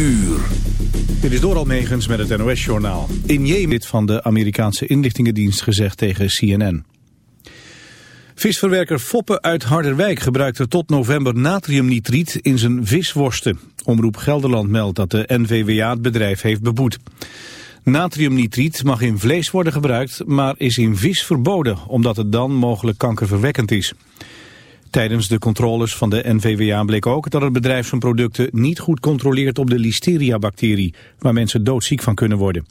uur. Dit is Doral Megens met het NOS-journaal. In Jemen van de Amerikaanse inlichtingendienst gezegd tegen CNN. Visverwerker Foppe uit Harderwijk gebruikte tot november natriumnitriet in zijn visworsten. Omroep Gelderland meldt dat de NVWA het bedrijf heeft beboet. Natriumnitriet mag in vlees worden gebruikt, maar is in vis verboden, omdat het dan mogelijk kankerverwekkend is. Tijdens de controles van de NVWA bleek ook dat het bedrijf zijn producten niet goed controleert op de listeria-bacterie, waar mensen doodziek van kunnen worden.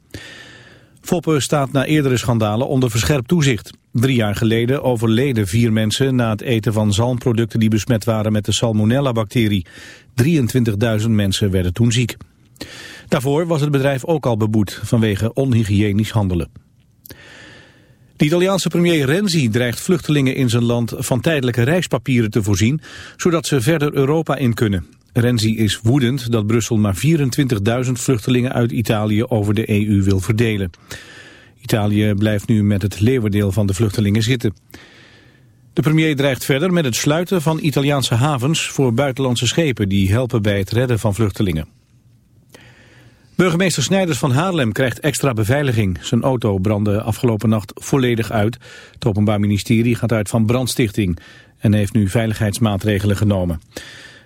Foppe staat na eerdere schandalen onder verscherpt toezicht. Drie jaar geleden overleden vier mensen na het eten van zalmproducten die besmet waren met de salmonella-bacterie. 23.000 mensen werden toen ziek. Daarvoor was het bedrijf ook al beboet vanwege onhygiënisch handelen. De Italiaanse premier Renzi dreigt vluchtelingen in zijn land van tijdelijke reispapieren te voorzien, zodat ze verder Europa in kunnen. Renzi is woedend dat Brussel maar 24.000 vluchtelingen uit Italië over de EU wil verdelen. Italië blijft nu met het leeuwendeel van de vluchtelingen zitten. De premier dreigt verder met het sluiten van Italiaanse havens voor buitenlandse schepen die helpen bij het redden van vluchtelingen. Burgemeester Snijders van Haarlem krijgt extra beveiliging. Zijn auto brandde afgelopen nacht volledig uit. Het Openbaar Ministerie gaat uit van brandstichting en heeft nu veiligheidsmaatregelen genomen. Er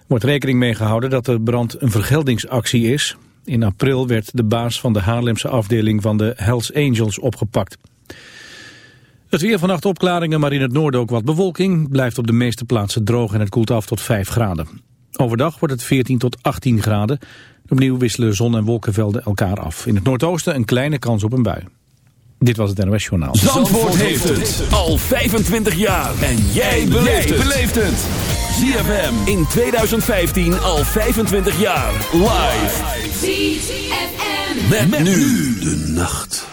wordt rekening mee gehouden dat de brand een vergeldingsactie is. In april werd de baas van de Haarlemse afdeling van de Hells Angels opgepakt. Het weer vannacht opklaringen, maar in het noorden ook wat bewolking. Blijft op de meeste plaatsen droog en het koelt af tot 5 graden. Overdag wordt het 14 tot 18 graden. Opnieuw wisselen zon- en wolkenvelden elkaar af. In het noordoosten een kleine kans op een bui. Dit was het NOS Journaal. Zandvoort, heeft het al 25 jaar. En jij beleeft het. ZFM in 2015 al 25 jaar. Live. ZFM. Met, met nu de nacht.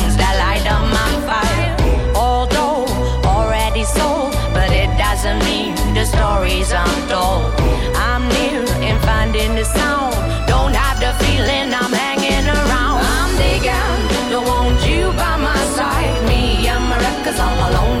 days I'm dull. I'm new and finding the sound. Don't have the feeling I'm hanging around. I'm digging, don't want you by my side. Me I'm and my I'm alone.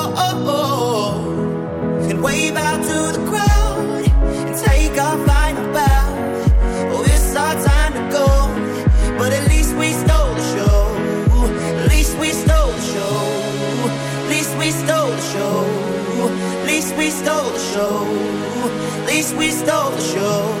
Stole the show.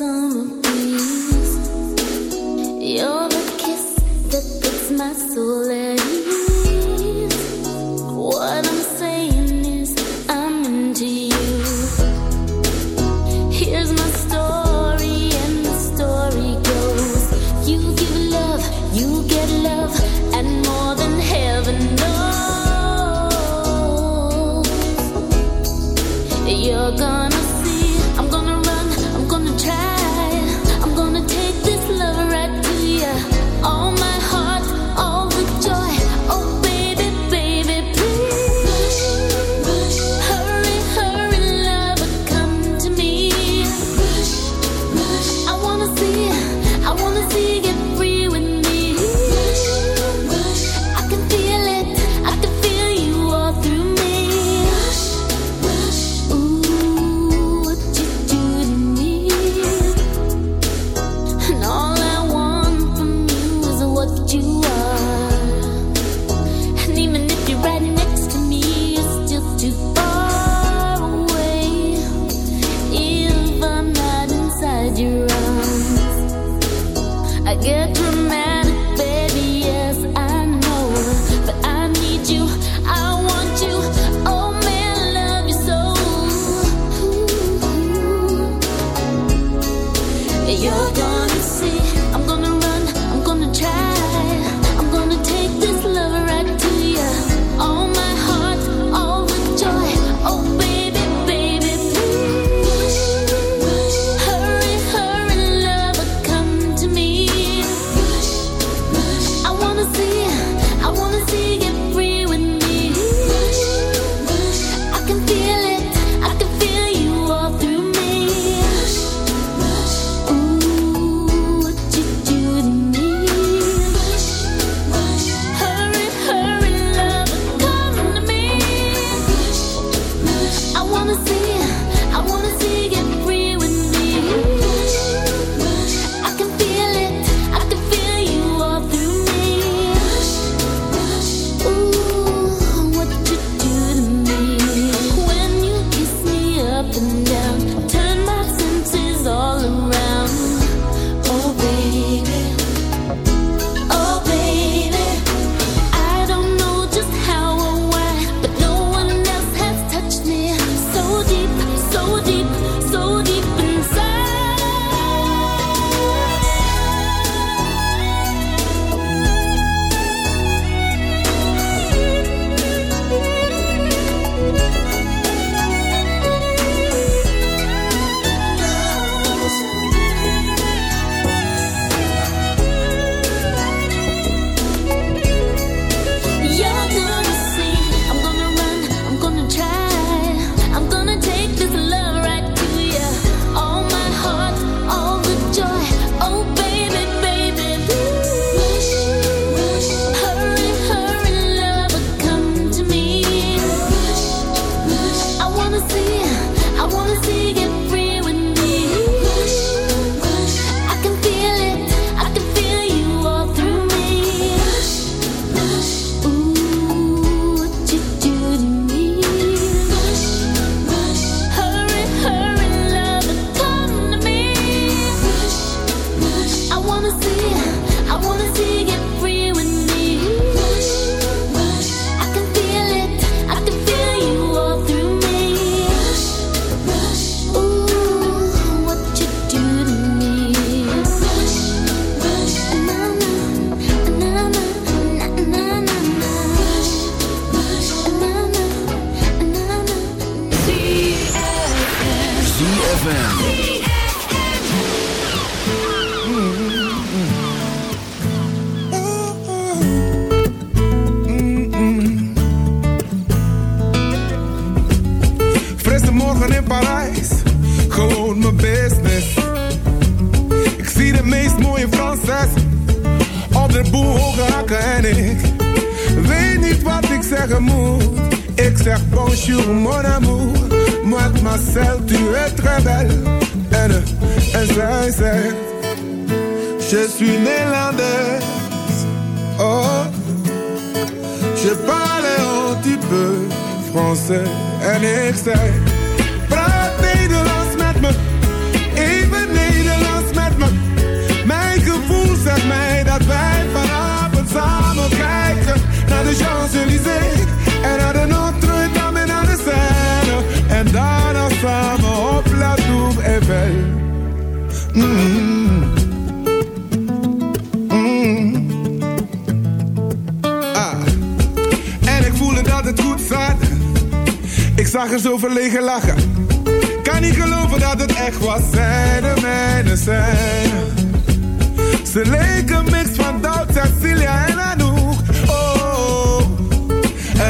summer breeze. You're the kiss that puts my soul in.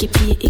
keep it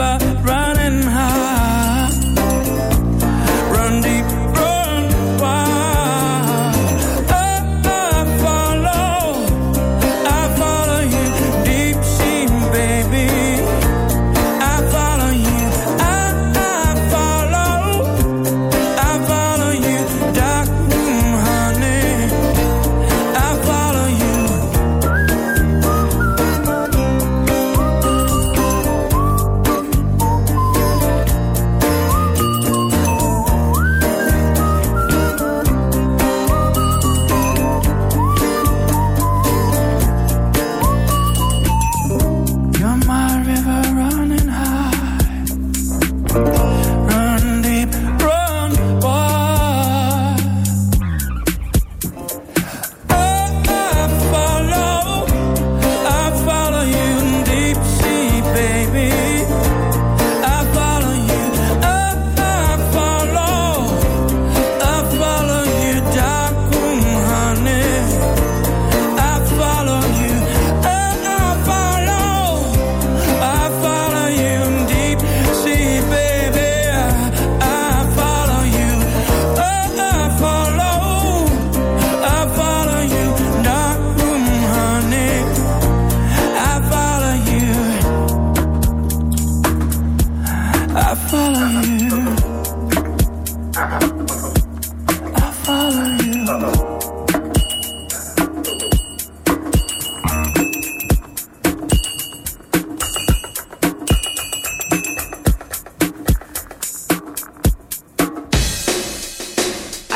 over.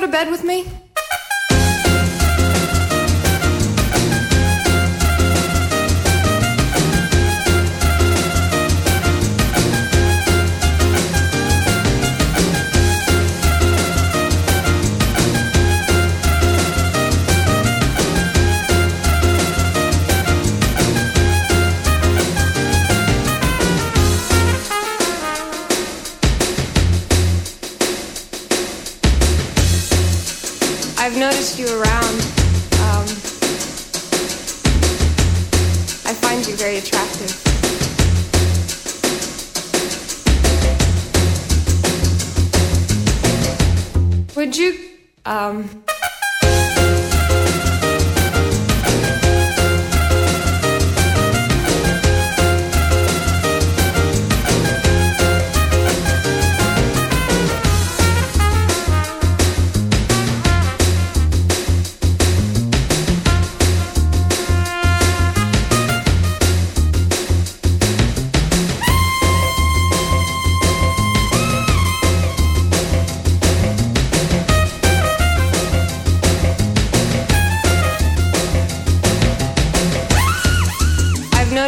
go to bed with me?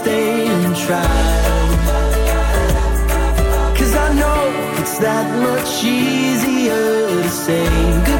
stay and try. Cause I know it's that much easier to say goodbye.